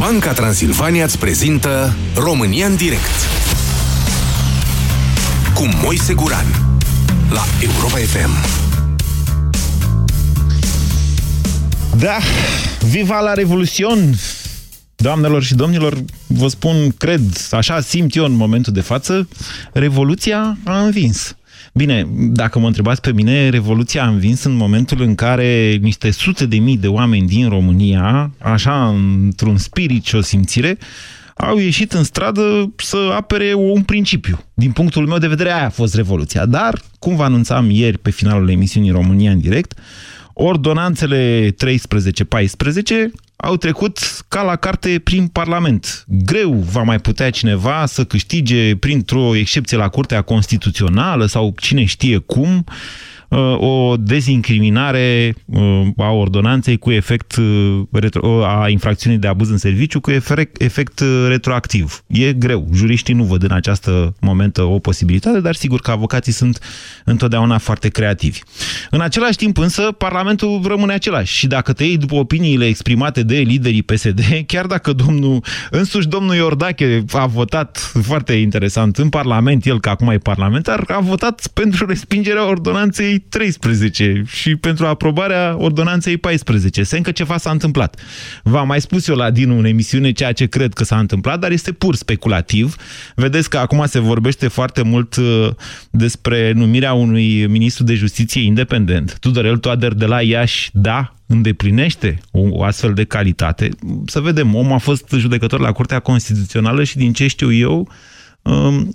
Banca Transilvania îți prezintă România în direct cu Moise Guran la Europa FM. Da, viva la revoluțion! Doamnelor și domnilor, vă spun, cred, așa simt eu în momentul de față, revoluția a învins. Bine, dacă mă întrebați pe mine, Revoluția a învins în momentul în care niște sute de mii de oameni din România, așa, într-un spirit și o simțire, au ieșit în stradă să apere un principiu. Din punctul meu de vedere, aia a fost Revoluția. Dar, cum vă anunțam ieri pe finalul emisiunii România în direct, ordonanțele 13-14 au trecut ca la carte prin Parlament. Greu va mai putea cineva să câștige printr-o excepție la Curtea Constituțională sau cine știe cum Uh, o dezincriminare uh, a ordonanței cu efect uh, a infracțiunii de abuz în serviciu cu efect, efect retroactiv. E greu. Juriștii nu văd în această momentă o posibilitate, dar sigur că avocații sunt întotdeauna foarte creativi. În același timp însă, Parlamentul rămâne același și dacă te iei după opiniile exprimate de liderii PSD, chiar dacă domnul, însuși domnul Iordache a votat foarte interesant în Parlament, el că acum e parlamentar, a votat pentru respingerea ordonanței 13 și pentru aprobarea ordonanței 14. Se încă ceva s-a întâmplat. V-am mai spus eu la din în emisiune ceea ce cred că s-a întâmplat, dar este pur speculativ. Vedeți că acum se vorbește foarte mult uh, despre numirea unui ministru de justiție independent. Tudorel Toader de la Iași, da, îndeplinește o, o astfel de calitate. Să vedem, omul a fost judecător la Curtea Constituțională și din ce știu eu, Um,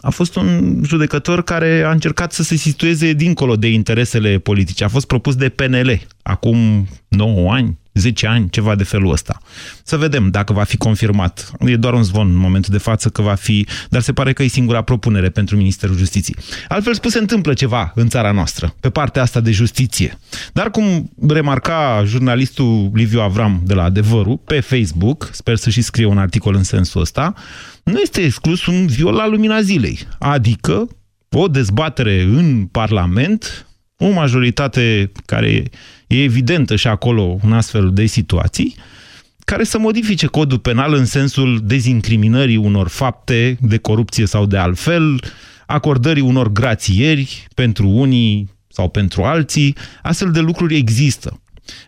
a fost un judecător care a încercat să se situeze dincolo de interesele politice. A fost propus de PNL acum 9 ani, 10 ani, ceva de felul ăsta. Să vedem dacă va fi confirmat. E doar un zvon în momentul de față că va fi, dar se pare că e singura propunere pentru Ministerul Justiției. Altfel spus, se întâmplă ceva în țara noastră, pe partea asta de justiție. Dar cum remarca jurnalistul Liviu Avram de la Adevărul pe Facebook, sper să și scrie un articol în sensul ăsta, nu este exclus un viol la lumina zilei. Adică o dezbatere în Parlament, o majoritate care e evidentă și acolo în astfel de situații, care să modifice codul penal în sensul dezincriminării unor fapte de corupție sau de altfel, acordării unor grațieri pentru unii sau pentru alții, astfel de lucruri există.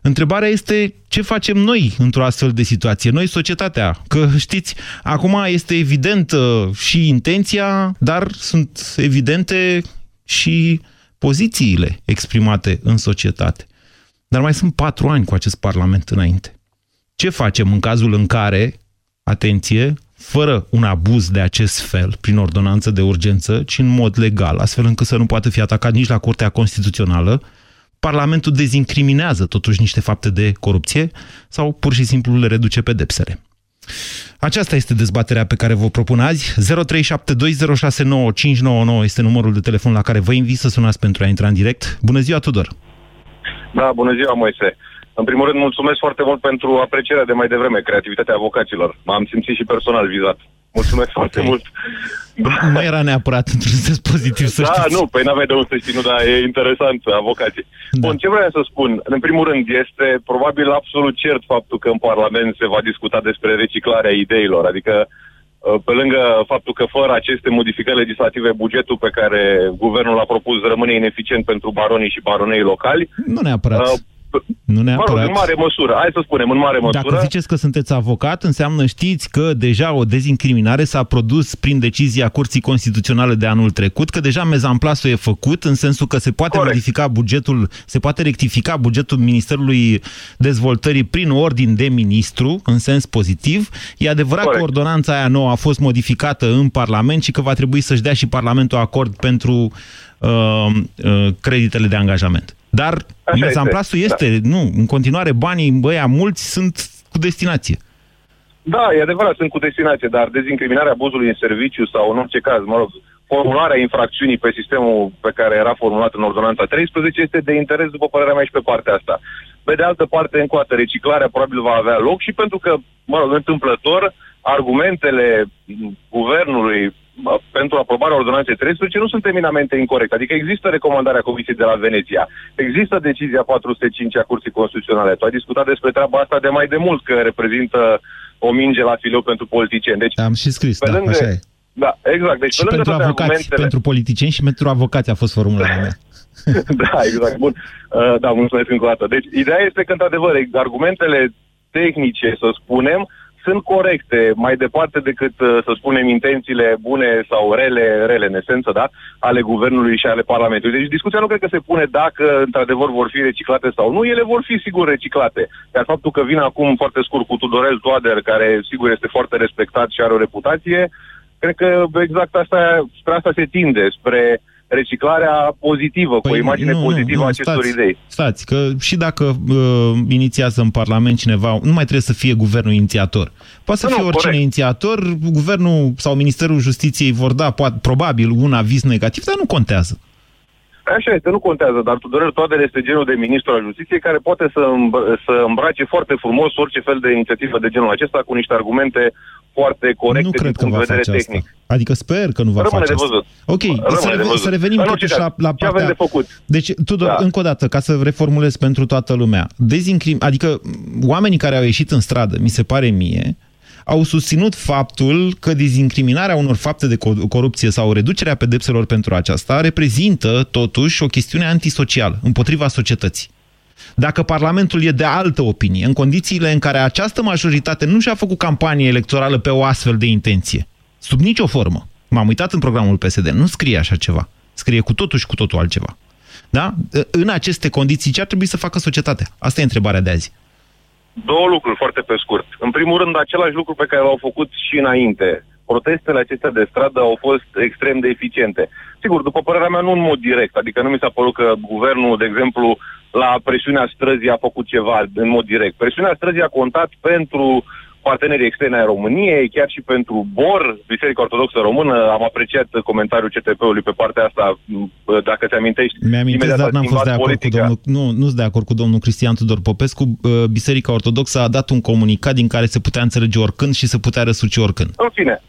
Întrebarea este ce facem noi într-o astfel de situație, noi societatea, că știți, acum este evidentă și intenția, dar sunt evidente și pozițiile exprimate în societate. Dar mai sunt patru ani cu acest Parlament înainte. Ce facem în cazul în care, atenție, fără un abuz de acest fel, prin ordonanță de urgență, ci în mod legal, astfel încât să nu poată fi atacat nici la Curtea Constituțională, Parlamentul dezincriminează totuși niște fapte de corupție sau pur și simplu le reduce pedepsele. Aceasta este dezbaterea pe care vă propun azi. 0372069599 este numărul de telefon la care vă invit să sunați pentru a intra în direct. Bună ziua, Tudor! Da, bună ziua, Moise! În primul rând, mulțumesc foarte mult pentru aprecierea de mai devreme, creativitatea avocaților. M-am simțit și personal vizat. Mulțumesc okay. foarte mult. Nu era neapărat într-un sens pozitiv, să da, știți. nu, păi n-aveai de unde să știi, nu, dar e interesant, avocații. Da. Bun, ce vreau să spun? În primul rând, este probabil absolut cert faptul că în Parlament se va discuta despre reciclarea ideilor, adică uh, pe lângă faptul că fără aceste modificări legislative, bugetul pe care guvernul l-a propus rămâne ineficient pentru baronii și baronei locali. Nu neapărat. Uh, nu neapărat. Mă rog, în mare măsură. Hai să spunem, în mare măsură. Dacă ziceți că sunteți avocat, înseamnă știți că deja o dezincriminare s-a produs prin decizia Curții Constituționale de anul trecut, că deja mezamplasul e făcut, în sensul că se poate Corect. modifica bugetul, se poate rectifica bugetul Ministerului Dezvoltării prin ordin de ministru, în sens pozitiv. E adevărat Corect. că ordonanța aia nouă a fost modificată în Parlament și că va trebui să-și dea și Parlamentul acord pentru uh, uh, creditele de angajament. Dar mezamplasul este, este da. nu, în continuare banii băia mulți sunt cu destinație. Da, e adevărat, sunt cu destinație, dar dezincriminarea abuzului în serviciu sau în orice caz, mă rog, formularea infracțiunii pe sistemul pe care era formulat în ordonanța 13 este de interes, după părerea mea, și pe partea asta. Pe de altă parte, încă o dată, reciclarea probabil va avea loc și pentru că, mă rog, întâmplător, argumentele guvernului pentru aprobarea ordonanței 13 nu sunt eminamente incorrecte. Adică există recomandarea Comisiei de la Veneția, există decizia 405 a Curții Constituționale. Tu ai discutat despre treaba asta de mai de mult, că reprezintă o minge la filou pentru politicieni. Deci, Am și scris, da, lângă, așa e. Da, exact. Deci, Și pe lângă pentru toate avocați, argumentele... pentru politicieni și pentru avocați a fost formularea mea. da, exact. Bun. Uh, da, mulțumesc încă o dată. Deci, ideea este că, într-adevăr, argumentele tehnice, să spunem, sunt corecte, mai departe decât, uh, să spunem, intențiile bune sau rele, rele în esență, da, ale guvernului și ale Parlamentului. Deci discuția nu cred că se pune dacă, într-adevăr, vor fi reciclate sau nu. Ele vor fi, sigur, reciclate. Iar faptul că vin acum foarte scurt cu Tudorel Toader, care, sigur, este foarte respectat și are o reputație, cred că exact asta, spre asta se tinde, spre reciclarea pozitivă, păi cu o imagine nu, pozitivă a acestor stați, idei. Stați, că și dacă uh, inițiază în Parlament cineva, nu mai trebuie să fie guvernul inițiator. Poate să Nu, fie nu, oricine corect. inițiator, guvernul sau Ministerul Justiției vor da, poate, probabil, un aviz negativ, dar nu contează. Așa este, nu contează, dar Tudorel Toader este genul de ministru al justiției care poate să, îmb- să îmbrace foarte frumos orice fel de inițiativă de genul acesta cu niște argumente foarte corecte nu cred din că punct va de vedere face tehnic. asta. Adică sper că nu va Rămâne face de asta. văzut. Ok, Rămâne să, de reve- văzut. să revenim În totuși orice la, caz, la ce avem partea... de făcut? Deci, Tudor, Da. încă o dată, ca să reformulez pentru toată lumea, dezincrim... adică oamenii care au ieșit în stradă, mi se pare mie, au susținut faptul că dezincriminarea unor fapte de co- corupție sau reducerea pedepselor pentru aceasta reprezintă, totuși, o chestiune antisocială, împotriva societății. Dacă Parlamentul e de altă opinie, în condițiile în care această majoritate nu și-a făcut campanie electorală pe o astfel de intenție, sub nicio formă, m-am uitat în programul PSD, nu scrie așa ceva, scrie cu totul și cu totul altceva. Da? În aceste condiții, ce ar trebui să facă societatea? Asta e întrebarea de azi. Două lucruri foarte pe scurt. În primul rând, același lucru pe care l-au făcut și înainte. Protestele acestea de stradă au fost extrem de eficiente. Sigur, după părerea mea, nu în mod direct. Adică nu mi s-a părut că guvernul, de exemplu, la presiunea străzii a făcut ceva în mod direct. Presiunea străzii a contat pentru partenerii externi ai României, chiar și pentru BOR, Biserica Ortodoxă Română. Am apreciat comentariul CTP-ului pe partea asta, m, dacă te amintești. Mi-am imediat dar a n-am fost schimbat de acord cu politica. domnul... Nu, nu sunt de acord cu domnul Cristian Tudor Popescu. Biserica Ortodoxă a dat un comunicat din care se putea înțelege oricând și se putea răsuci oricând. În fine,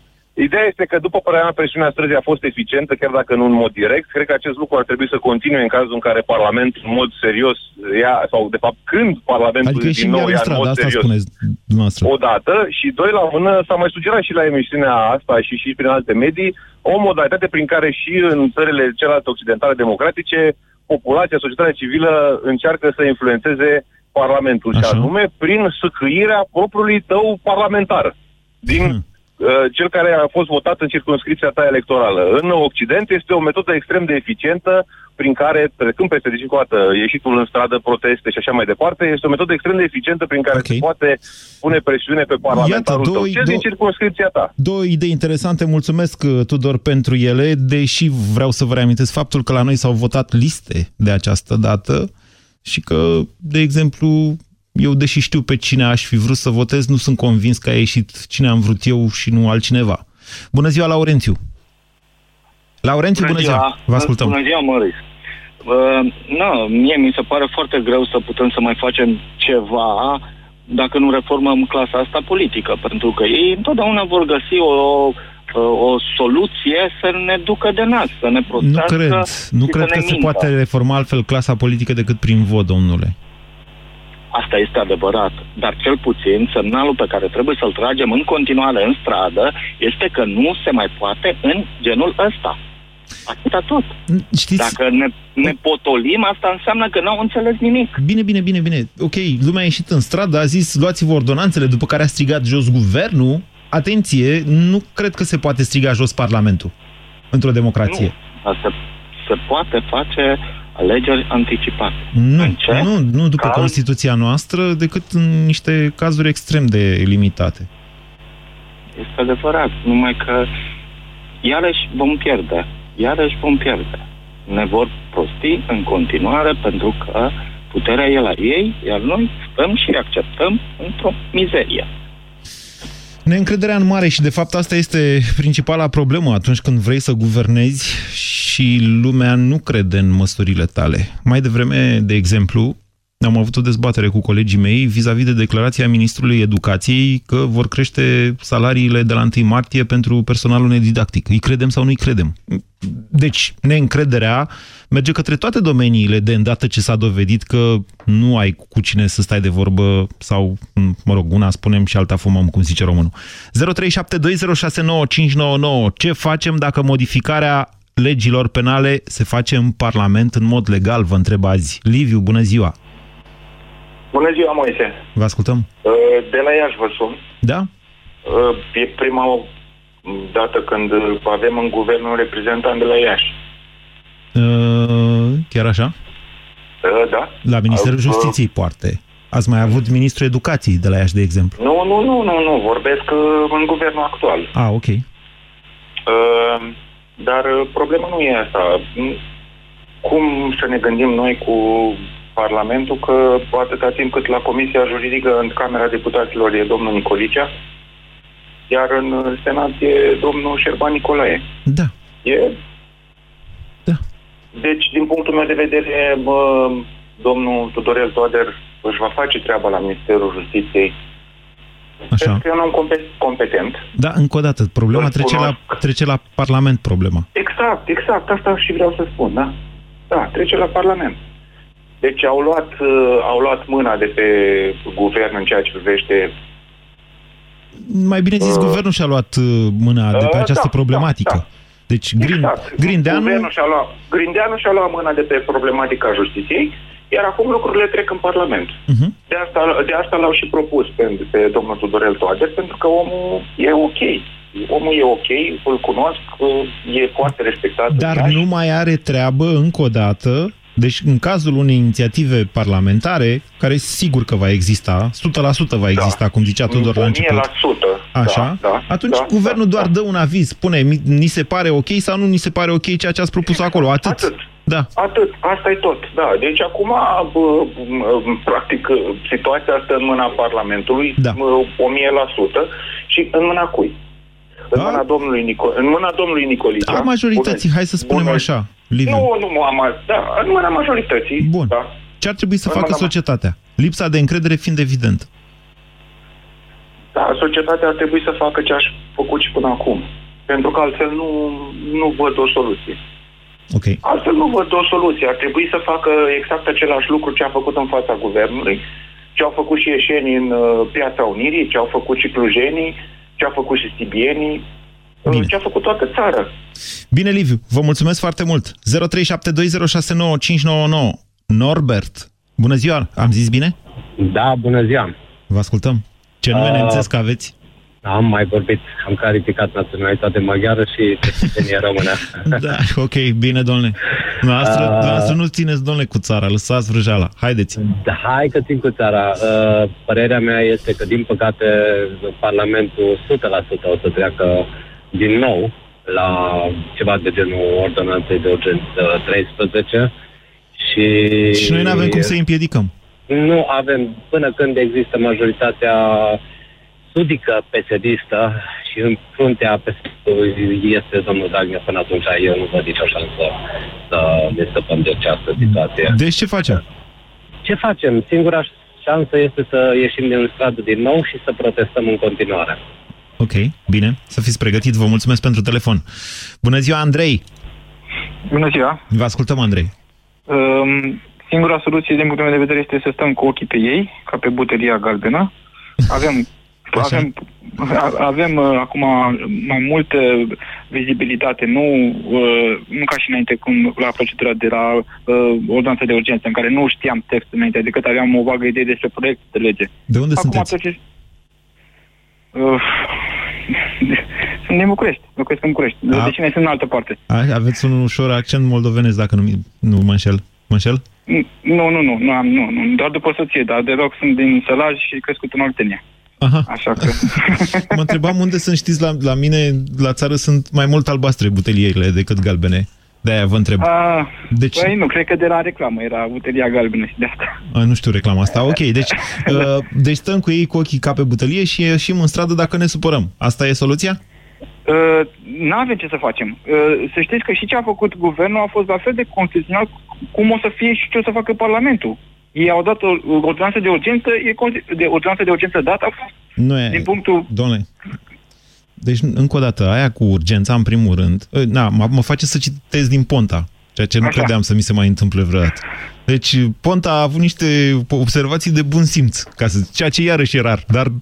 ideea este că după părerea mea presiunea străzii a fost eficientă, chiar dacă nu în mod direct. Cred că acest lucru ar trebui să continue în cazul în care Parlamentul în mod serios ia, sau de fapt când Parlamentul Adică e și din nou în ia în stradă, mod asta serios. spuneți dumneavoastră. Odată și doi la mână s-a mai sugerat și la emisiunea asta și și prin alte medii o modalitate prin care și în țările celelalte occidentale democratice populația, societatea civilă încearcă să influențeze Parlamentul Așa. și anume prin săcâirea propriului tău parlamentar din Hmm. Uh, cel care a fost votat în circunscripția ta electorală. În Occident este o metodă extrem de eficientă prin care, trecând peste deci încă o dată, ieșitul în stradă, proteste și așa mai departe, este o metodă extrem de eficientă prin care Ok. se poate pune presiune pe parlamentarul Iată, tău, două- cel din două- circunscripția ta. Două idei interesante, mulțumesc uh, Tudor pentru ele, deși vreau să vă reamintesc faptul că la noi s-au votat liste de această dată și că, de exemplu, eu deși știu pe cine aș fi vrut să votez, nu sunt convins că a ieșit cine am vrut eu și nu altcineva. Bună ziua, Laurențiu! Laurențiu, bună, ziua! Vă ascultăm! Bună ziua, Măris. Uh, nu, mie mi se pare foarte greu să putem să mai facem ceva dacă nu reformăm clasa asta politică, pentru că ei întotdeauna vor găsi o, o, o soluție să ne ducă de nas, să ne Nu prostească cred, nu și cred să că ne se mintă. poate reforma altfel clasa politică decât prin vot, domnule. Asta este adevărat, dar cel puțin semnalul pe care trebuie să-l tragem în continuare în stradă este că nu se mai poate în genul ăsta. Atâta tot. Știți, Dacă ne, ne potolim, asta înseamnă că n-au înțeles nimic. Bine, bine, bine, bine. Ok, lumea a ieșit în stradă, a zis luați-vă ordonanțele, după care a strigat jos guvernul. Atenție, nu cred că se poate striga jos Parlamentul într-o democrație. Nu. Se, se poate face alegeri anticipate. Nu, În ce? nu, nu după Caz? Constituția noastră, decât în niște cazuri extrem de limitate. Este adevărat, numai că iarăși vom pierde. Iarăși vom pierde. Ne vor prosti în continuare pentru că puterea e la ei, iar noi stăm și acceptăm într-o mizerie. Neîncrederea în mare și de fapt asta este principala problemă atunci când vrei să guvernezi și lumea nu crede în măsurile tale. Mai devreme, de exemplu, Am avut o dezbatere cu colegii mei vis-a-vis de declarația Ministrului Educației că vor crește salariile de la 1 martie pentru personalul nedidactic. Îi credem sau nu îi credem? Deci, neîncrederea merge către toate domeniile de îndată ce s-a dovedit că nu ai cu cine să stai de vorbă sau, mă rog, una spunem și alta fumăm, cum zice românul. 0372069599. Ce facem dacă modificarea legilor penale se face în Parlament în mod legal, vă întreb azi. Liviu, bună ziua! Bună ziua, Moise! Vă ascultăm! Uh, de la Iași vă sun. Da? Uh, e prima dată când avem în guvern un reprezentant de la Iași. Uh, chiar așa? Da. La Ministerul Justiției, poate. Ați mai avut Ministrul Educației de la Iași, de exemplu? Nu, nu, nu, nu, nu. Vorbesc în guvernul actual. Ah, ok. Dar problema nu e asta. Cum să ne gândim noi cu Parlamentul că atâta timp cât la Comisia Juridică în Camera Deputaților e domnul Nicolicea, iar în Senat e domnul Șerban Nicolae. Da. E... Da. Deci, din punctul meu de vedere, bă, domnul Tudorel Toader își va face treaba la Ministerul Justiției. Așa. Pentru că e un om competent. Da, încă o dată, problema trece la, trece la Parlament, problema. Exact, exact, asta și vreau să spun, da? Da, trece la Parlament. Deci au luat, uh, au luat mâna de pe guvern în ceea ce privește... Mai bine zis, uh, guvernul și-a luat uh, mâna de pe uh, această da, problematică. Da, da. Deci Grin, exact. Grindeanu... Guvernul și-a luat, Grindeanu și-a luat mâna de pe problematica justiției, iar acum lucrurile trec în Parlament. Uh-huh. De, asta, de asta l-au și propus pe, pe domnul Tudorel Toader, pentru că omul e ok. Omul e ok, îl cunosc, e foarte respectat. Dar nu mai are treabă, încă o dată, deci, în cazul unei inițiative parlamentare, care sigur că va exista, 100% va exista, da. cum zicea Tudor la început. 100%. Așa? Da, da, atunci da, guvernul da, doar da. dă un aviz, spune, ni se pare ok sau nu ni se pare ok ceea ce ați propus acolo. Atât. Atât. Da. Atât. Asta e tot. Da. Deci acum, bă, practic, situația asta în mâna Parlamentului, da. 1000%, și în mâna cui? În, da? mâna domnului Nico- în mâna domnului Nicolița. A majorității, hai să spunem bună. așa. Liviu. Nu, nu, am, da, în mâna majorității. Bun. Da. Ce ar trebui să în facă societatea? Lipsa de încredere fiind evident. Da, societatea ar trebui să facă ce aș făcut și până acum. Pentru că altfel nu, nu văd o soluție. Ok. Altfel nu văd o soluție. Ar trebui să facă exact același lucru ce a făcut în fața guvernului, ce au făcut și ieșenii în uh, Piața Unirii, ce au făcut și clujenii, ce au făcut și stibienii, Bine. ce a făcut toată țara. Bine, Liviu, vă mulțumesc foarte mult. 0372069599. Norbert, bună ziua, am zis bine? Da, bună ziua. Vă ascultăm. Ce nume uh, nemțesc aveți? Am mai vorbit, am clarificat naționalitate maghiară și cetățenie română. da, ok, bine, domnule. Noastră, uh, noastră nu țineți, domnule, cu țara, lăsați vrăjeala. Haideți. Da, hai că țin cu țara. Uh, părerea mea este că, din păcate, Parlamentul 100% o să treacă din nou la ceva de genul ordonanței de urgență 13 și... Și noi nu avem cum să îi împiedicăm. Nu avem, până când există majoritatea sudică pesedistă și în fruntea PSD-ului este domnul Dagnă până atunci eu nu văd nicio șansă să ne stăpăm de această situație. Deci ce facem? Ce facem? Singura șansă este să ieșim din stradă din nou și să protestăm în continuare. Ok, bine. Să fiți pregătit. Vă mulțumesc pentru telefon. Bună ziua, Andrei! Bună ziua! Vă ascultăm, Andrei. Um, singura soluție, din punctul meu de vedere, este să stăm cu ochii pe ei, ca pe butelia galbenă. Avem Așa. Avem, avem uh, acum mai multă vizibilitate, nu, uh, nu ca și înainte cum la procedura de la uh, ordonanța de urgență, în care nu știam textul înainte, decât aveam o vagă idee despre proiect de lege. De unde acum sunteți? Proces... Uh, sunt din București, locuiesc în București. A, deci sunt în altă parte. A, aveți un ușor accent moldovenesc, dacă nu, nu mă înșel. Mă înșel? Nu, nu, nu, nu, am, nu, nu, doar după soție, dar deloc sunt din Sălaj și crescut în Oltenia. Aha. Așa că... mă întrebam unde sunt, știți, la, la mine, la țară sunt mai mult albastre butelierile decât galbene. De-aia vă întreb. A, deci... Păi nu, cred că de la reclamă era butelia galbenă și de asta. A, nu știu reclama asta. Ok, deci, uh, deci stăm cu ei cu ochii ca pe butelie și ieșim în stradă dacă ne supărăm. Asta e soluția? Uh, nu avem ce să facem. Uh, să știți că și ce a făcut guvernul a fost la fel de constituțional cum o să fie și ce o să facă Parlamentul. Ei au dat o o ordonanță de urgență, e consi- de ordonanță de urgență dată a fost Nu e... din punctul... Domnule, deci, încă o dată, aia cu urgența, în primul rând, ă, na, mă, mă face să citesc din Ponta, ceea ce nu Așa. credeam să mi se mai întâmple vreodată. Deci, Ponta a avut niște observații de bun simț, ca să, ceea ce iarăși e rar, dar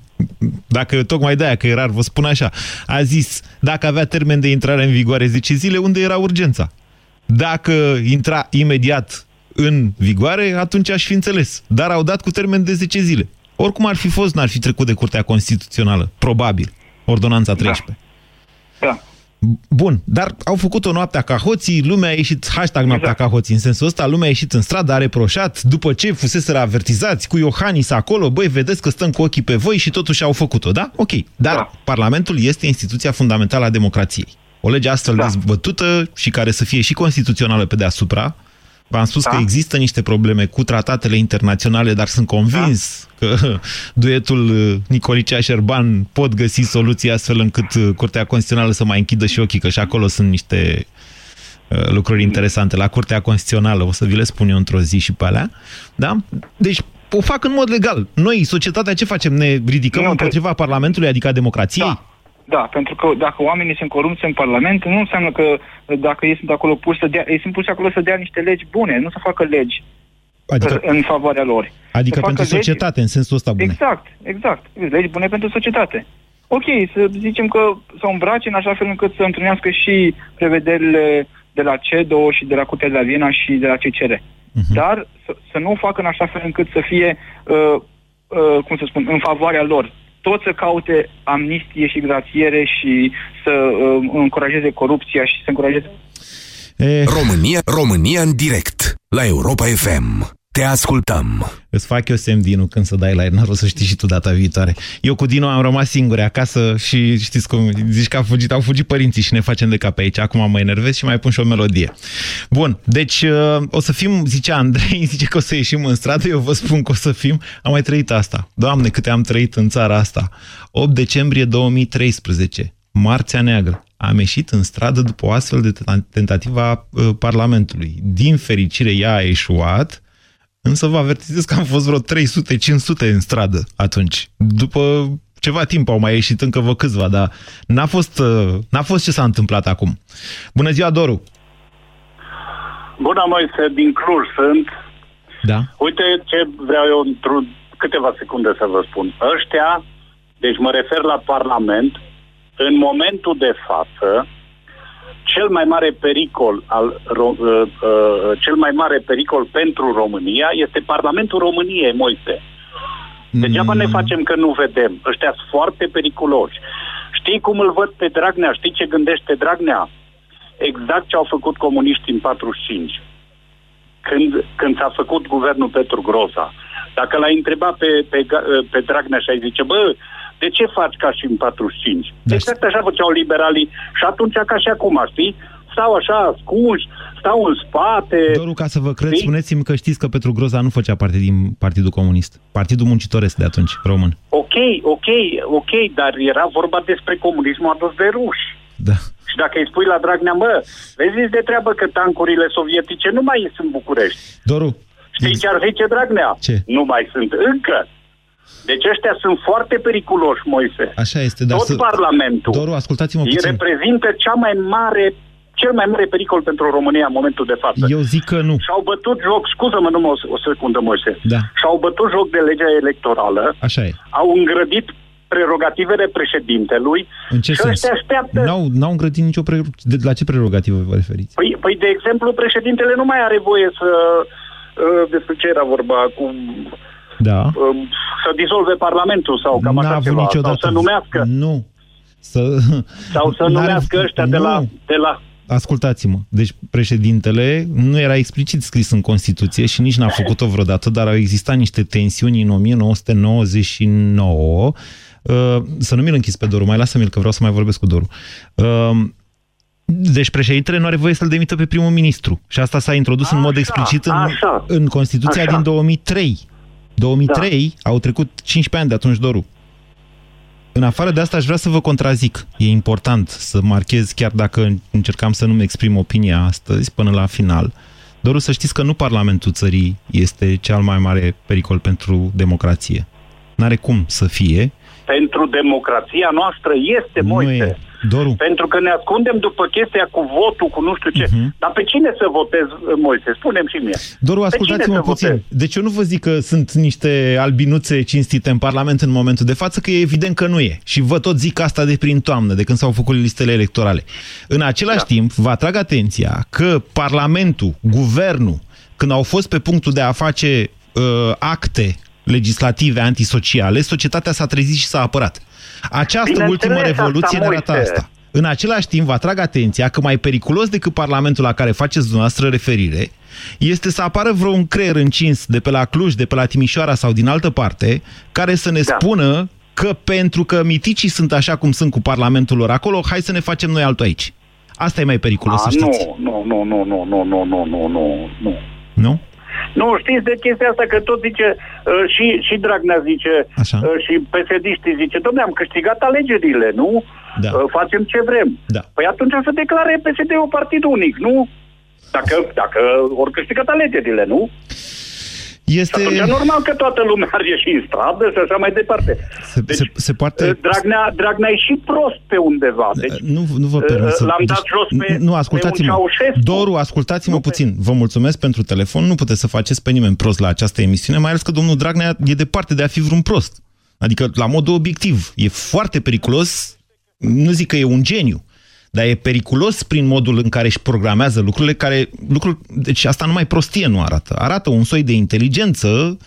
dacă tocmai de-aia că e rar, vă spun așa, a zis, dacă avea termen de intrare în vigoare 10 zile, unde era urgența? Dacă intra imediat în vigoare, atunci aș fi înțeles. Dar au dat cu termen de 10 zile. Oricum ar fi fost, n-ar fi trecut de Curtea Constituțională. Probabil. Ordonanța 13. Da. Bun, dar au făcut-o noaptea ca hoții, lumea a ieșit, hashtag noaptea Exact. ca hoții, în sensul ăsta, lumea a ieșit în stradă, a reproșat, după ce fuseseră avertizați cu Iohannis acolo, băi, vedeți că stăm cu ochii pe voi și totuși au făcut-o, da? Ok, dar Da. Parlamentul este instituția fundamentală a democrației. O lege astfel Da. dezbătută și care să fie și constituțională pe deasupra, V-am spus Da. că există niște probleme cu tratatele internaționale, dar sunt convins Da. că duetul uh, Nicolicea-Șerban pot găsi soluții astfel încât uh, Curtea Constituțională să mai închidă și ochii, că și acolo sunt niște uh, lucruri interesante. La Curtea Constituțională, o să vi le spun eu într-o zi și pe alea. Da? Deci o fac în mod legal. Noi, societatea, ce facem? Ne ridicăm Nu, împotriva Parlamentului, adică a democrației? Da. Da, pentru că dacă oamenii sunt corupți în Parlament, nu înseamnă că dacă ei sunt acolo puși să dea, ei sunt puși acolo să dea niște legi bune, nu să facă legi Adică, în favoarea lor. adică să facă pentru legi- societate, în sensul ăsta bune. Exact, exact. Legi bune pentru societate. Ok, să zicem că să o îmbrace în așa fel încât să întâlnească și prevederile de la CEDO și de la Curtea de la Viena și de la CCR. Mhm. Dar să, să nu o facă în așa fel încât să fie, uh, uh, cum să spun, în favoarea lor. Toți să caute amnistie și grațiere și să uh, încurajeze corupția și să încurajeze E, România, România în direct la Europa FM. Te ascultăm. Îți fac eu semn, Dinu, când să dai la el, o să știi și tu data viitoare. Eu cu Dinu am rămas singuri acasă și știți cum, zici că au fugit, au fugit părinții și ne facem de cap aici. Acum mă enervez și mai pun și o melodie. Bun, deci uh, o să fim, zice Andrei, zice că o să ieșim în stradă, eu vă spun că o să fim. Am mai trăit asta. Doamne, câte am trăit în țara asta. 8 decembrie 2013, Marțea Neagră. Am ieșit în stradă după o astfel de tentativă a uh, Parlamentului. Din fericire, ea a eșuat, Însă vă avertizez că am fost vreo 300-500 în stradă atunci. După ceva timp au mai ieșit încă vă câțiva, dar n-a fost, uh, n-a fost ce s-a întâmplat acum. Bună ziua, Doru! Bună, Moise, din Cluj sunt. Da? Uite ce vreau eu într-o câteva secunde să vă spun. Ăștia, deci mă refer la Parlament, în momentul de față, cel mai mare pericol al Ro- uh, uh, cel mai mare pericol pentru România este Parlamentul României, Moise. Degeaba ne facem că nu vedem. Ăștia sunt foarte periculoși. Știi cum îl văd pe Dragnea? Știi ce gândește Dragnea? Exact ce au făcut comuniștii în 45. Când, când s-a făcut guvernul Petru Groza. Dacă l-ai întrebat pe, pe, Ga- pe Dragnea și ai zice, bă, de ce faci ca și în 45? Da, Exact așa făceau liberalii și atunci ca și acum, știi? Stau așa ascunși, stau în spate. Doru, ca să vă cred, Știi? spuneți-mi că știți că Petru Groza nu făcea parte din Partidul Comunist. Partidul Muncitoresc de atunci, român. Ok, ok, ok, dar era vorba despre comunismul adus de ruși. Da. Și dacă îi spui la Dragnea, mă, vezi de treabă că tancurile sovietice nu mai sunt în București. Doru, Știi ce ar zice Dragnea? Ce? Nu mai sunt încă. Deci ăștia sunt foarte periculoși, Moise. așa este, dar Tot să... Parlamentul Doru, ascultați-mă îi puțin. reprezintă cea mai mare, cel mai mare pericol pentru România în momentul de față. Eu zic că nu. Și-au bătut joc, scuză-mă numai o, o secundă, Moise. Da. Și-au bătut joc de legea electorală, Așa e. au îngrădit prerogativele președintelui În ce și sens? ăștia așteaptă... N-au, n-au îngrădit nicio... Pre... De, la ce prerogativă vă referiți? Păi, păi, de exemplu, președintele nu mai are voie să... uh, Despre ce era vorba acum? Da. um, Să dizolve Parlamentul sau cam N-a așa avut ceva. niciodată. Sau să numească, Nu. Să... sau să N-are- numească ăștia de la, Nu. de la... Ascultați-mă. Deci președintele nu era explicit scris în Constituție și nici n-a făcut-o vreodată, dar au existat niște tensiuni în 1999. Uh, Să nu mi-l închis pe Doru, mai lasă-mi-l că vreau să mai vorbesc cu Doru. Uh, Deci președintele nu are voie să-l demită pe primul ministru. Și asta s-a introdus în mod Așa, explicit în, așa. în Constituția Așa. din 2003. 2003 au trecut 15 ani de atunci, Doru. În afară de asta, aș vrea să vă contrazic. E important să marchez, chiar dacă încercam să nu-mi exprim opinia astăzi, până la final. Doru, să știți că nu Parlamentul țării este cel mai mare pericol pentru democrație. N-are cum să fie. Pentru democrația noastră este, Nu Moise. e. Doru, Pentru că ne ascundem după chestia cu votul, cu nu știu ce. Mhm. Dar pe cine să votez, Moise? Spunem și mie. Doru, Pe ascultați-mă cine să puțin. votez? Deci eu nu vă zic că sunt niște albinuțe cinstite în Parlament în momentul de față, că e evident că nu e. Și vă tot zic asta de prin toamnă, de când s-au făcut listele electorale. În același Da. timp, vă atrag atenția că Parlamentul, Guvernul, când au fost pe punctul de a face uh, acte legislative antisociale, societatea s-a trezit și s-a apărat. Această Bineînțeles ultimă asta, revoluție ne arată Moise. asta. În același timp, vă atrag atenția că mai periculos decât Parlamentul la care faceți dumneavoastră referire este să apară vreun creier încins de pe la Cluj, de pe la Timișoara sau din altă parte, care să ne Da. spună că pentru că miticii sunt așa cum sunt cu Parlamentul lor acolo, hai să ne facem noi altul aici. Asta e mai periculos, să A, știți. nu, nu, nu, nu, nu, nu, nu, nu, nu, nu. Nu? Nu, știți de chestia asta că tot zice, uh, și, și Dragnea zice, Așa. uh, și psd zice, domne, am câștigat alegerile, nu? Da. Uh, facem ce vrem. Da. Păi atunci să declare PSD-ul partid unic, nu? Dacă, dacă ori câștigat alegerile, nu? Este... Atunci e normal că toată lumea ar ieși în stradă și așa mai departe. Se, se, se poate... uh, Dragnea, Dragnea e și prost pe undeva. Deci, Nu, nu vă permit să... L-am dat jos pe- nu, pe ascultați-mă. un Ceaușescu. Doru, ascultați-mă Nu pe- puțin. Vă mulțumesc pentru telefon. Nu puteți să faceți pe nimeni prost la această emisiune, mai ales că domnul Dragnea e departe de a fi vreun prost. Adică, la modul obiectiv, e foarte periculos, nu zic că e un geniu, dar e periculos prin modul în care își programează lucrurile, care, lucruri, deci asta numai prostie nu arată. Arată un soi de inteligență,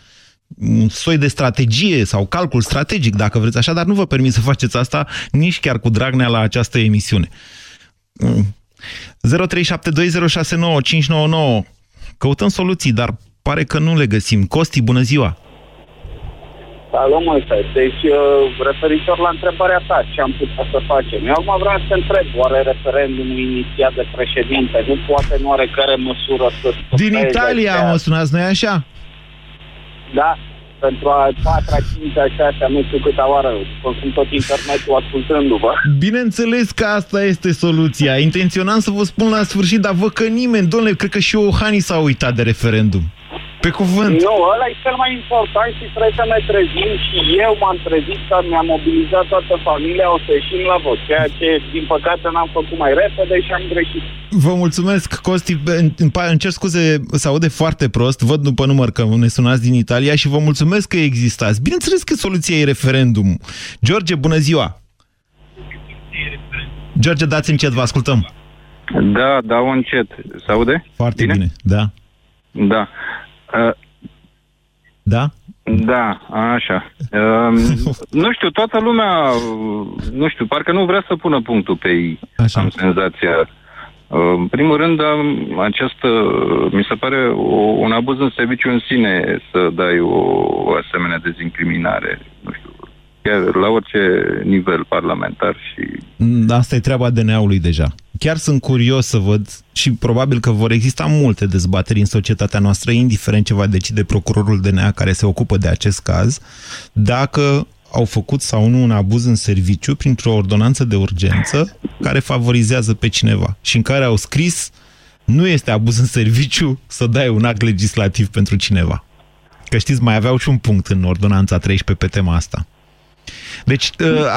un soi de strategie sau calcul strategic, dacă vreți așa, dar nu vă permit să faceți asta nici chiar cu Dragnea la această emisiune. Mm. 0372069599 Căutăm soluții, dar pare că nu le găsim. Costi, bună ziua! Salut, Moise. Deci, uh, referitor la întrebarea ta, ce am putea să facem? Eu acum vreau să întreb, oare referendumul inițiat de președinte nu poate în oarecare măsură să... Din stopeze Italia ceea- mă sunați, noi așa? Da, pentru a patra, cincea, șasea, nu știu câta oară, consum tot internetul ascultându-vă. Bineînțeles că asta este soluția. Intenționam să vă spun la sfârșit, dar văd că nimeni, domnule, cred că și Ohani s-a uitat de referendum. Pe cuvânt. Nu, ăla e cel mai important și trebuie să ne trezim și eu m-am trezit că mi-am mobilizat toată familia, o să ieșim la vot, ceea ce, din păcate, n-am făcut mai repede și am greșit. Vă mulțumesc, Costi. Îmi îmi cer scuze, se aude foarte prost. Văd după număr că ne sunați din Italia și vă mulțumesc că existați. Bineînțeles că soluția e referendum. George, bună ziua! George, dați încet, vă ascultăm. Da, dau încet. Se aude? Foarte bine, bine. da. Da. Uh, Da? da, așa. Uh, nu știu, toată lumea, uh, nu știu, parcă nu vrea să pună punctul pe ei. Așa. Am senzația. Uh, în primul rând, am această, mi se pare o, un abuz în serviciu în sine să dai o, o asemenea dezincriminare. Nu știu, chiar la orice nivel parlamentar și Mm, Asta e treaba DNA-ului deja. Chiar sunt curios să văd și probabil că vor exista multe dezbateri în societatea noastră, indiferent ce va decide procurorul DNA care se ocupă de acest caz, dacă au făcut sau nu un abuz în serviciu printr-o ordonanță de urgență care favorizează pe cineva și în care au scris nu este abuz în serviciu să dai un act legislativ pentru cineva. Că știți, mai aveau și un punct în ordonanța 13 pe tema asta. Deci,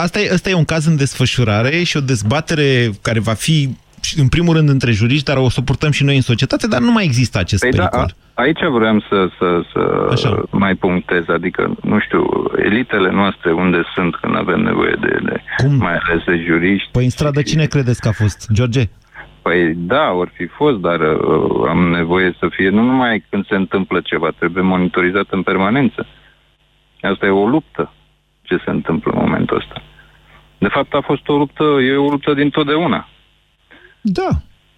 asta e, asta e un caz în desfășurare și o dezbatere care va fi, în primul rând, între juriști, dar o suportăm și noi în societate, dar nu mai există acest Păi da, pericol. a, aici vreau să, să, să Așa. mai punctez, adică, nu știu, elitele noastre unde sunt când avem nevoie de, de Cum? mai ales de juriști. Păi în stradă cine credeți că a fost? George? Păi da, or fi fost, dar uh, am nevoie să fie nu numai când se întâmplă ceva, trebuie monitorizat în permanență. Asta e o luptă, ce se întâmplă în momentul ăsta. De fapt, a fost o luptă, e o luptă din totdeauna. Da.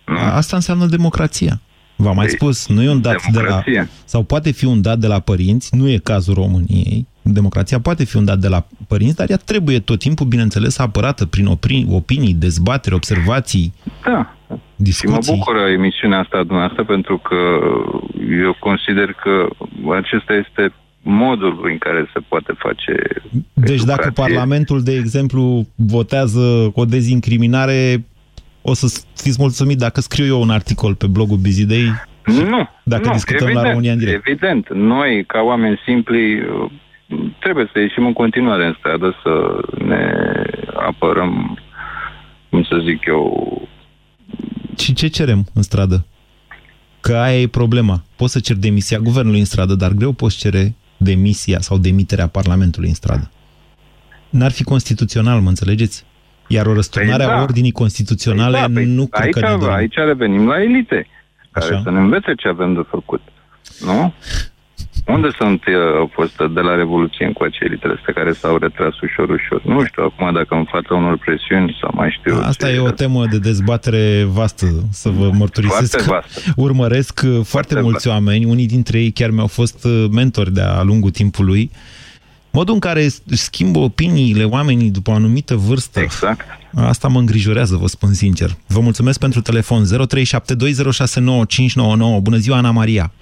Nu? Asta înseamnă democrația. V-am mai Păi, spus, nu e un dat de la... democrație. Sau poate fi un dat de la părinți, nu e cazul României. Democrația poate fi un dat de la părinți, dar ea trebuie tot timpul, bineînțeles, apărată prin opinii, opinii dezbateri, observații, Da, și mă discuții. bucură emisiunea asta a dumneavoastră pentru că eu consider că acesta este modul prin care se poate face Deci dacă educație. Parlamentul, de exemplu, votează o dezincriminare, o să fiți mulțumit dacă scriu eu un articol pe blogul Bizidei Nu. Dacă nu, discutăm evident, la România în direct. Evident. Noi, ca oameni simpli, uh, trebuie să ieșim în continuare în stradă să ne apărăm, cum să zic eu, Și ce cerem în stradă? Că aia e problema. Poți să cer demisia guvernului în stradă, dar greu poți cere demisia sau demiterea Parlamentului în stradă. N-ar fi constituțional, mă înțelegeți? Iar o răsturnare Păi a da. ordinii constituționale Păi da, păi nu cred aici, că ne dorim. aici revenim la elite, care Așa. să ne învețe ce avem de făcut. Nu? Unde sunt uh, au fost de la Revoluție încoace elitele astea care s-au retras ușor, ușor? Nu știu acum dacă în fața unor presiuni sau mai știu Asta ce, e o temă de dezbatere vastă, să vă mărturisesc. Foarte că vastă. Urmăresc uh, foarte, foarte mulți vastă. oameni, unii dintre ei chiar mi-au fost uh, mentori de-a lungul timpului. Modul în care își schimbă opiniile oamenii după o anumită vârstă, Exact. asta mă îngrijorează, vă spun sincer. Vă mulțumesc pentru telefon 0372069599. Bună ziua, Ana Maria!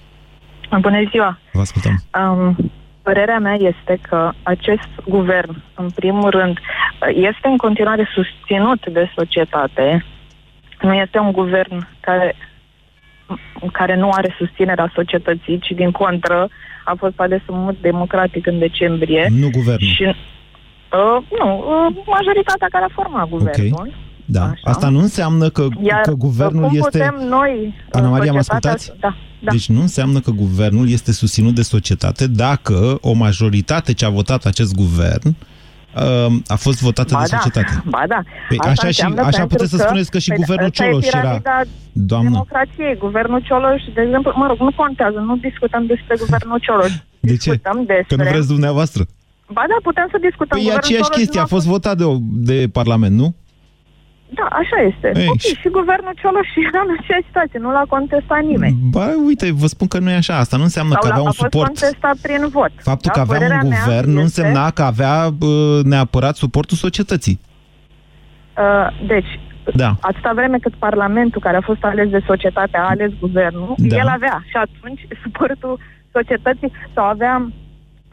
Bună ziua! Vă ascultăm. Um, părerea mea este că acest guvern, în primul rând, este în continuare susținut de societate. Nu este un guvern care, care nu are susținerea societății, ci din contră a fost ales în mod democratic în decembrie. Nu guvernul. Și, uh, nu, uh, majoritatea care a format guvernul. Da. Asta nu înseamnă că, Iar că guvernul cum este... putem noi, Ana Maria, mă societatea, ascultați? Da, da. Deci nu înseamnă că guvernul este susținut de societate dacă o majoritate ce a votat acest guvern uh, a fost votată Ba de da, societate. Ba da. Păi Asta așa și- înseamnă așa pentru puteți să că- spuneți că și păi, guvernul ăsta e Cioloș era- piramida Doamnă. democrației. Guvernul Cioloș, de exemplu, mă rog, nu contează, nu discutăm despre guvernul Cioloș. De ce? Discutăm despre... Că nu vreți dumneavoastră. Ba da, putem să discutăm. Păi e Guvernul aceeași Cioloș chestie, nu a fost votat de, o- de Parlament, nu? Da, așa este. Ei, ok, și- și guvernul Cioloș era în aceeași situație, nu l-a contestat nimeni. Ba, uite, vă spun că nu e așa. Asta nu înseamnă Sau că l-a- avea un a fost suport. contestat prin vot. Faptul da? că avea Părerea un mea guvern nu este- însemna că avea bă, neapărat suportul societății. Uh, deci, Da. atâta vreme cât Parlamentul, care a fost ales de societate, a ales guvernul, Da. el avea și atunci suportul societății sau avea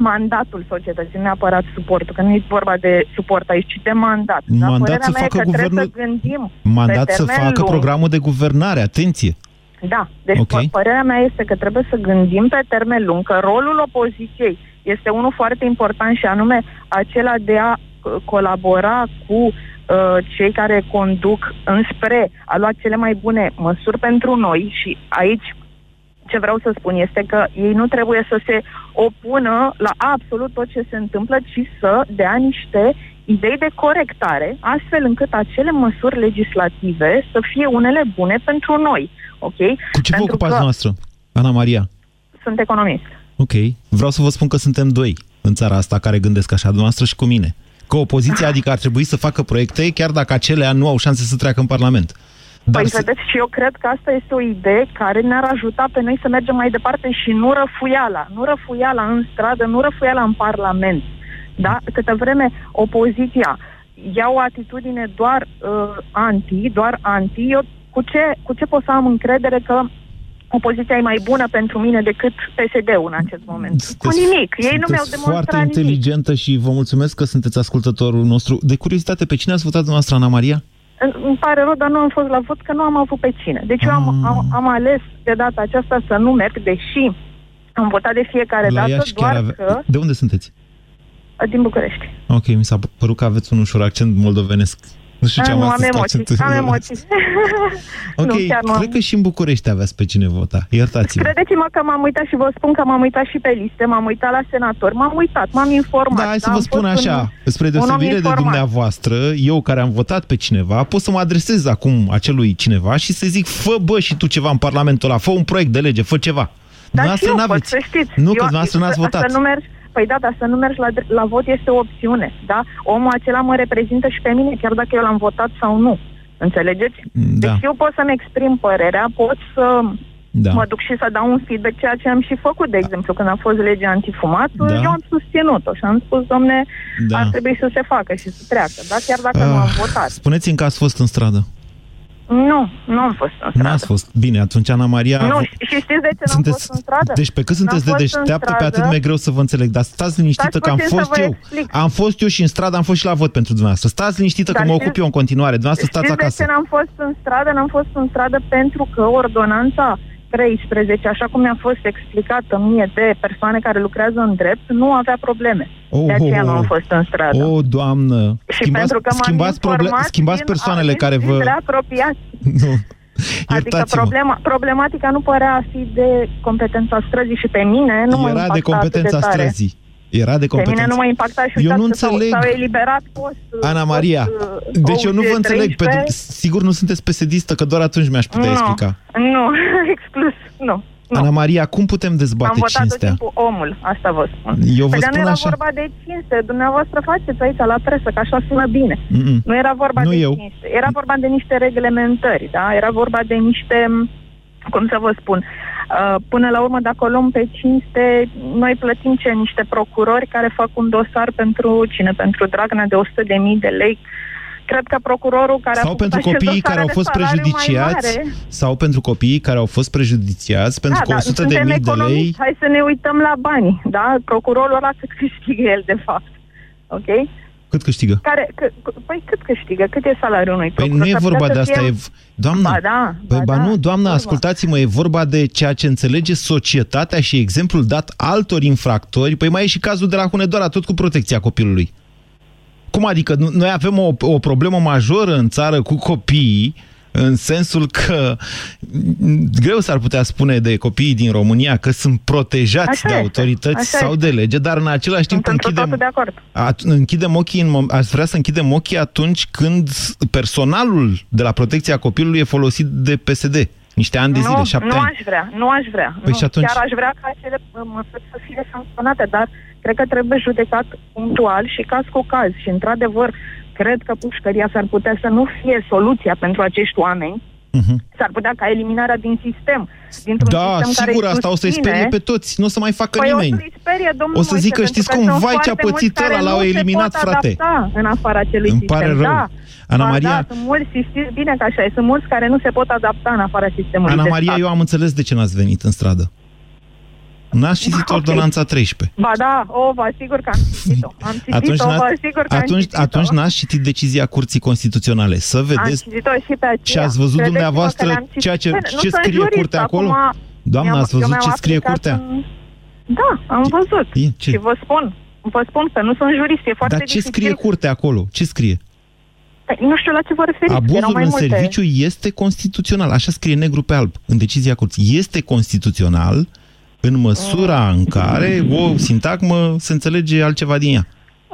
mandatul societății, nu neapărat suportul, că nu e vorba de suport aici, ci de mandat. da? Mandat Părerea să mea e facă că trebuie guvernul- să gândim Mandat pe să termen facă lung. programul de guvernare, atenție. Da, deci Ok. okay. părerea mea este că trebuie să gândim pe termen lung că rolul opoziției este unul foarte important și anume acela de a uh, colabora cu uh, cei care conduc înspre a lua cele mai bune măsuri pentru noi și aici ce vreau să spun este că ei nu trebuie să se opună la absolut tot ce se întâmplă, ci să dea niște idei de corectare, astfel încât acele măsuri legislative să fie unele bune pentru noi. Ok? Cu ce vă Pentru ocupați că noastră, Ana Maria? Sunt economist. Ok. Vreau să vă spun că suntem doi în țara asta care gândesc așa, dumneavoastră și cu mine. Că opoziția, adică ar trebui să facă proiecte, chiar dacă acelea nu au șanse să treacă în Parlament. Dar Păi să- vedeți, și eu cred că asta este o idee care ne-ar ajuta pe noi să mergem mai departe și nu răfuiala. Nu răfuiala în stradă, nu răfuiala în Parlament. Da? Câtă vreme opoziția ia o atitudine doar uh, anti, doar anti, eu cu ce, cu ce pot să am încredere că opoziția e mai bună pentru mine decât PSD-ul în acest moment? Cu nimic. Ei nu mi-au sunteți demonstrat foarte nimic. inteligentă și vă mulțumesc că sunteți ascultătorul nostru. De curiozitate, pe cine ați votat dumneavoastră, Ana Maria? Îmi îmi pare rău, dar nu am fost la vot, că nu am avut pe cine. Deci eu am, Ah. am, am ales de data aceasta să nu merg, deși am votat de fiecare La dată, Iași chiar doar ave... că De unde sunteți? din București. Ok, mi s-a părut că aveți un ușor accent moldovenesc. Nu știu ce Ah, am nu, am astăzi cu emoții, accentul. am emoții. Ok, nu, chiar nu am. cred că și în București aveați pe cine vota. Iertați-mă. Credeți-mă că m-am uitat și vă spun că m-am uitat și pe liste, m-am uitat la senatori, m-am uitat, m-am informat. Da, hai să am vă spun fost așa, un- spre un om deosebire de informat. dumneavoastră, eu care am votat pe cineva, pot să mă adresez acum acelui cineva și să zic, fă bă și tu ceva în Parlamentul ăla, fă un proiect de lege, fă ceva. Dar și eu pot, n-aveți. să știți. Nu, Eu- că dumneavoastră n-ați să- votat. Să nu mergi, păi da, dar să nu mergi la, la vot este o opțiune, da? Omul acela mă reprezintă și pe mine, chiar dacă eu l-am votat sau nu. Înțelegeți? Da. Deci eu pot să-mi exprim părerea, pot să Da. mă duc și să dau un feedback, ceea ce am și făcut, de exemplu, când a fost legea antifumat, Da. eu am susținut-o și am spus, domne, Da. ar trebui să se facă și să treacă, da? Chiar dacă nu am Ah, votat. Spuneți-mi că ați fost în stradă. Nu, nu am fost în stradă. N-ați fost. Bine, atunci Ana Maria... Nu, și și știți de ce n-am sunteți... fost în stradă? Deci pe cât sunteți de N-am fost în deșteaptă, pe stradă. atât mai greu să vă înțeleg. Dar stați liniștită Stați că am puțin să fost vă eu. explic. Am fost eu și în stradă, am fost și la vot pentru dumneavoastră. Stați liniștită că Dar mă știți- ocup eu în continuare. Dumneavoastră stați Știți acasă. de ce n-am fost în stradă? N-am fost în stradă pentru că ordonanța 13, așa cum mi-a fost explicat mie de persoane care lucrează în drept, nu avea probleme. Oh, de aceea oh, nu am oh. fost în stradă. O, doamnă! și schimbați, pentru că m-am schimbați, proble- informat schimbați din- persoanele din- care din vă... apropiați. Nu. Adică Iertați-mă. problema, problematica nu părea a fi de competența străzii și pe mine nu mă Era impacta de atât competența de tare. străzii. Era de Pe competența. mine nu mă impacta și Eu uitați nu că s-au- înțeleg. S-au eliberat postul. Ana Maria, post, deci eu nu vă OUG înțeleg. Pe, 13. sigur nu sunteți pesedistă, că doar atunci mi-aș putea nu, explica. Nu, exclus, nu. nu. Ana Maria, cum putem Am dezbate votat tot cinstea? timpul omul, asta vă spun. Eu vă Păi, dar spun nu era așa. vorba de cinste, dumneavoastră faceți aici la presă, că așa sună bine. Mm-mm. Nu era vorba Nu de eu. cinste, era vorba de niște reglementări, da? Era vorba de niște, cum să vă spun, uh, până la urmă, dacă o luăm pe cinste, noi plătim ce? Niște procurori care fac un dosar pentru cine? Pentru Dragnea de 100.000 de lei. Cred că procurorul care a Sau făcut pentru acel copiii dosar care au are fost salariu mai prejudiciați, mare. sau pentru copiii care au fost prejudiciați pentru da, că dar 100 de suntem mii de lei... economiști, hai să ne uităm la bani, da? Procurorul ăla cât câștigă el, de fapt. Ok? Cât câștigă? Care, că, păi cât câștigă? Cât e salariul unui Păi procuror? nu e S-ar putea vorba să de asta, fie- e... Doamnă, Ba da, păi ba ba da, nu, doamnă, vorba. ascultați-mă, e vorba de ceea ce înțelege societatea și exemplul dat altor infractori. Păi mai e și cazul de la Hunedoara, tot cu protecția copilului. Cum adică? Nu- Noi avem o, o problemă majoră în țară cu copiii, în sensul că m, greu s-ar putea spune de copiii din România că sunt protejați Așa de este, autorități așa sau este. de lege, dar în același timp Sunt într închidem, totul de acord. At- închidem ochii, în mom- aș vrea să închidem ochii atunci când personalul de la protecția copilului e folosit de PSD. Niște ani de zile, nu, șapte nu ani. aș vrea, nu aș vrea. Păi nu. și atunci? Chiar aș vrea ca acele uh, măsuri să fie sancționate, dar cred că trebuie judecat punctual și caz cu caz. Și, într-adevăr, cred că pușcăria s-ar putea să nu fie soluția pentru acești oameni. Mhm. S-ar putea ca eliminarea din sistem, dintr-un Da, sistem care sigur, îi asta o să-i susține. sperie pe toți. Nu o să mai facă Păi nimeni. o să-i sperie, domnul O să Moise, zică, pentru știți că cum, sunt vai, ce-a foarte mulți pățit care ăla, l-au nu se eliminat, pot frate. adapta în afara acelui Îmi sistem. pare rău. Da. Ana Ba Maria- Da, sunt mulți și știți bine că așa e. Sunt mulți care nu se pot adapta în afara sistemului Ana de Maria, stat. eu am înțeles de ce n-ați venit în stradă. N-ați citit Ok. ordonanța 13. Ba da, o, vă asigur că am citit-o. Am citit-o, Atunci, vă n-ați- asigur că am atunci, citit-o. atunci n-ați citit decizia Curții Constituționale. Să Am vedeți citit-o și pe aceea. și ați văzut Credeți-mă dumneavoastră că le-am citit. ceea ce- Bine, ce nu sunt scrie jurist, curtea acolo? acum Doamna, mi-am- ați văzut eu mi-am ce scrie aplicat curtea? în- Da, am văzut. E, ce? Și vă spun, vă spun că nu sunt jurist, e foarte Dar ce dificil. scrie curtea acolo? Ce scrie? Păi, Nu știu la ce vă referiți, erau Abuzul mai în multe. serviciu este constituțional. Așa scrie negru pe alb în decizia curții. Este constituțional în măsura Mm. în care o sintagmă se înțelege altceva din ea.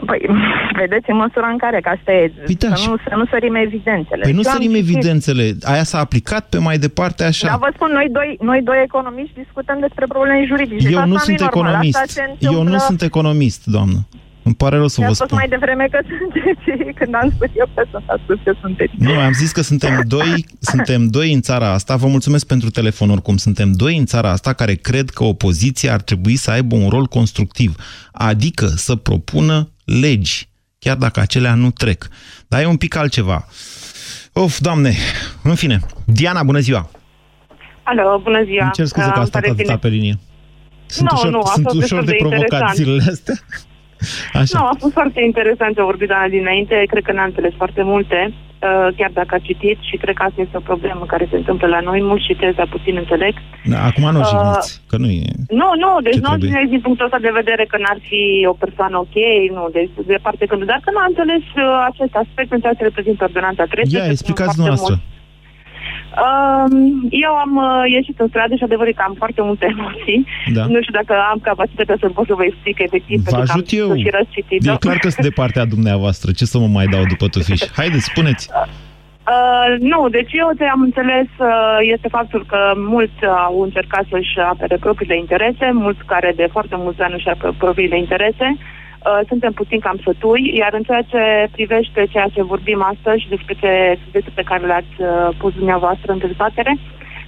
Păi, vedeți, în măsura în care, că asta e, Păi da, să, nu, să nu sărim evidențele. Păi nu Eu am sărim citit. evidențele. Aia s-a aplicat pe mai departe așa. Dar vă spun, noi doi, noi doi economiști discutăm despre probleme juridice. și Eu asta nu e sunt normal. economist. Asta se Eu nu întâmplă- sunt economist, doamnă. Îmi pare rău să Mi-a vă spus spun. mai devreme că sunteți, când am spus eu că sunt, a spus că sunteți. Nu, am zis că suntem doi, suntem doi în țara asta. Vă mulțumesc pentru telefon oricum. Suntem doi în țara asta care cred că opoziția ar trebui să aibă un rol constructiv. Adică să propună legi, chiar dacă acelea nu trec. Dar e un pic altceva. Of, doamne, în fine. Diana, bună ziua! Alo, bună ziua. Îmi cer scuze Uh, că a îmi stat pare atâta bine. pe linie. Sunt Nu, ușor, nu, a sunt fost ușor destul de de provocat interesant. zilele astea. Așa. Nu, a fost foarte interesant ce a vorbit Ana dinainte. Cred că n-a înțeles foarte multe, uh, chiar dacă a citit și cred că asta este o problemă care se întâmplă la noi. Mulți citesc, dar puțin înțeleg. Da, acum nu o Uh, jigniți, că nu e... Nu, nu, deci Ce nu trebuie? înțeleg din punctul ăsta de vedere că n-ar fi o persoană ok, nu, deci de parte când, dar că n-a înțeles uh, acest aspect în ceea ce reprezintă ordonanța 13. Ia, explicați dumneavoastră. Um, eu am uh, ieșit în stradă și adevărul e că am foarte multe emoții. Da. Nu știu dacă am capacitatea să pot să vă explic efectiv. Vă pentru că am ajut eu. citit-o Și răscitit-o. E clar că sunt de partea dumneavoastră. Ce să mă mai dau după tufiș? Haideți, spuneți. Uh, nu, deci eu ce am înțeles uh, este faptul că mulți au încercat să-și apere propriile interese, mulți care de foarte mulți ani își apără propriile interese. Uh, suntem puțin cam sătui, iar în ceea ce privește ceea ce vorbim astăzi și despre ce subiectul pe care le-ați uh, pus dumneavoastră în dezbatere,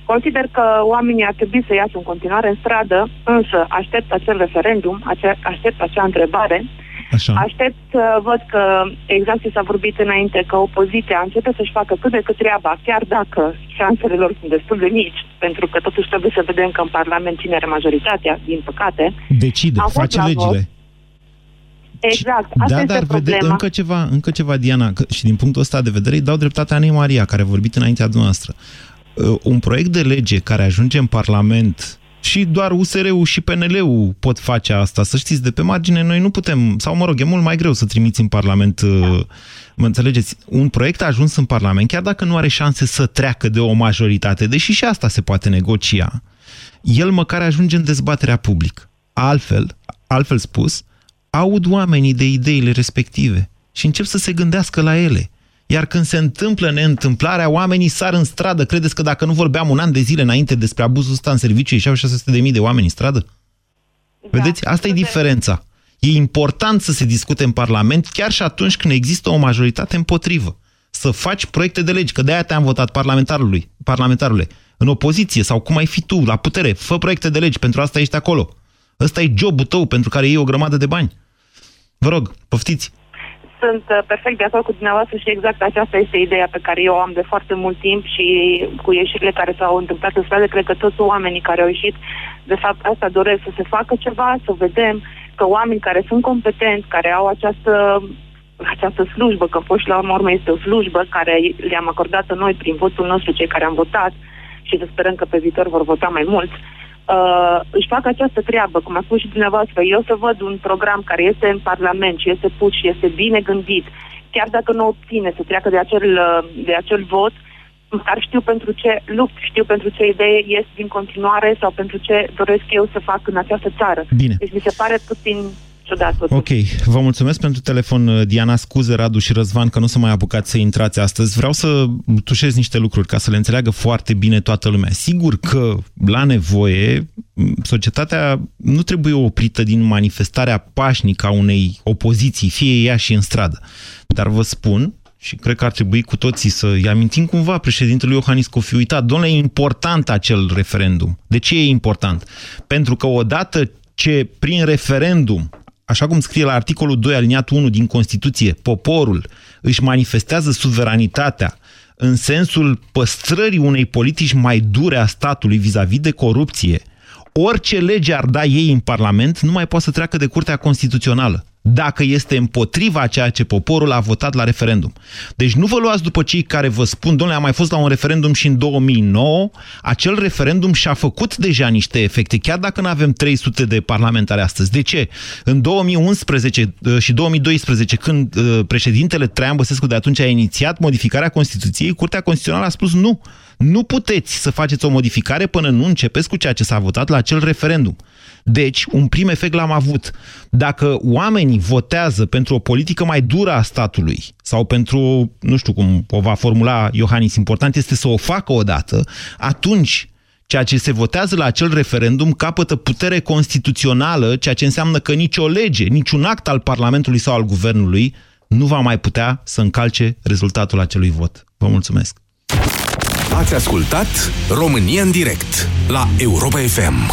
consider că oamenii ar trebui să iasă în continuare în stradă, însă aștept acel referendum, ace- aștept acea întrebare Așa. Aștept să văd că, exact ce s-a vorbit înainte, că opoziția începe să-și facă cât de cât treaba, chiar dacă șansele lor sunt destul de mici, pentru că totuși trebuie să vedem că în Parlament cine are majoritatea, din păcate. Decide, Am fost face la legile. vot. Exact, asta da, este dar vede, problema. încă ceva, încă ceva, Diana, că, și din punctul ăsta de vedere îi dau dreptate Anei Maria, care a vorbit înaintea dumneavoastră. uh, un proiect de lege care ajunge în Parlament și doar USR-ul și PNL-ul pot face asta. Să știți, de pe margine noi nu putem, sau mă rog, e mult mai greu să trimiți în Parlament, uh, mă înțelegeți, un proiect a ajuns în Parlament, chiar dacă nu are șanse să treacă de o majoritate, deși și asta se poate negocia, el măcar ajunge în dezbaterea publică. Altfel, altfel spus, aud oamenii de ideile respective și încep să se gândească la ele. Iar când se întâmplă neîntâmplarea, oamenii sar în stradă. Credeți că dacă nu vorbeam un an de zile înainte despre abuzul ăsta în serviciu, ieșeau 600.000 de oameni în stradă? Da. Vedeți? Asta e diferența. E important să se discute în Parlament chiar și atunci când există o majoritate împotrivă. Să faci proiecte de legi, că de-aia te-am votat parlamentarului, parlamentarule. În opoziție sau cum ai fi tu, la putere, fă proiecte de legi, pentru asta ești acolo. Ăsta e jobul tău pentru care iei o grămadă de bani. Vă rog, poftiți. Sunt uh, perfect de acord cu dumneavoastră și exact aceasta este ideea pe care eu o am de foarte mult timp și cu ieșirile care s-au întâmplat în stradă, cred că toți oamenii care au ieșit, de fapt, asta doresc să se facă ceva, să vedem că oameni care sunt competenți, care au această această slujbă, că fost la urmă este o slujbă care le-am acordat noi prin votul nostru, cei care am votat, și să sperăm că pe viitor vor vota mai mulți, uh, uh, își fac această treabă, cum a spus și dumneavoastră, eu să văd un program care este în Parlament și este pus și este bine gândit, chiar dacă nu obține să treacă de acel, uh, de acel vot, dar știu pentru ce lupt, știu pentru ce idee este din continuare sau pentru ce doresc eu să fac în această țară. Bine. Deci mi se pare puțin ciudat. Ok, vă mulțumesc pentru telefon, uh, Diana. Scuze, Radu și Răzvan, că nu să mai apucați să intrați astăzi. Vreau să tușez niște lucruri ca să le înțeleagă foarte bine toată lumea. Sigur că, la nevoie, societatea nu trebuie oprită din manifestarea pașnică a unei opoziții, fie ea și în stradă. Dar vă spun, și cred că ar trebui cu toții să-i amintim cumva președintelui Iohannis că o fi uitat. Domnule, e important acel referendum. De ce e important? Pentru că odată ce prin referendum așa cum scrie la articolul 2 aliniatul 1 din Constituție, poporul își manifestează suveranitatea în sensul păstrării unei politici mai dure a statului vis-a-vis -vis de corupție, orice lege ar da ei în Parlament nu mai poate să treacă de Curtea Constituțională dacă este împotriva ceea ce poporul a votat la referendum. Deci nu vă luați după cei care vă spun, domnule, am mai fost la un referendum și în 2009, acel referendum și-a făcut deja niște efecte, chiar dacă nu avem 300 de parlamentari astăzi. De ce? În 2011 uh, și 2012, când uh, președintele Traian Băsescu de atunci a inițiat modificarea Constituției, Curtea Constituțională a spus nu. Nu puteți să faceți o modificare până nu începeți cu ceea ce s-a votat la acel referendum. Deci, un prim efect l-am avut. Dacă oamenii votează pentru o politică mai dură a statului sau pentru, nu știu cum o va formula Iohannis, important este să o facă odată, atunci ceea ce se votează la acel referendum capătă putere constituțională, ceea ce înseamnă că nicio lege, niciun act al Parlamentului sau al Guvernului nu va mai putea să încalce rezultatul acelui vot. Vă mulțumesc! Ați ascultat România în direct la Europa FM,